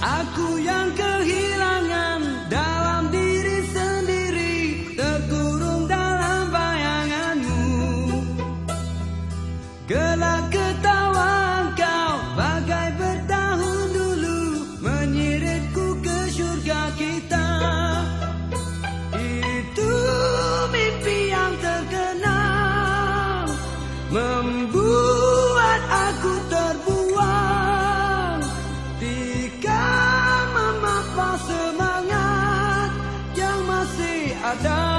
Aku yang kehilangan I die.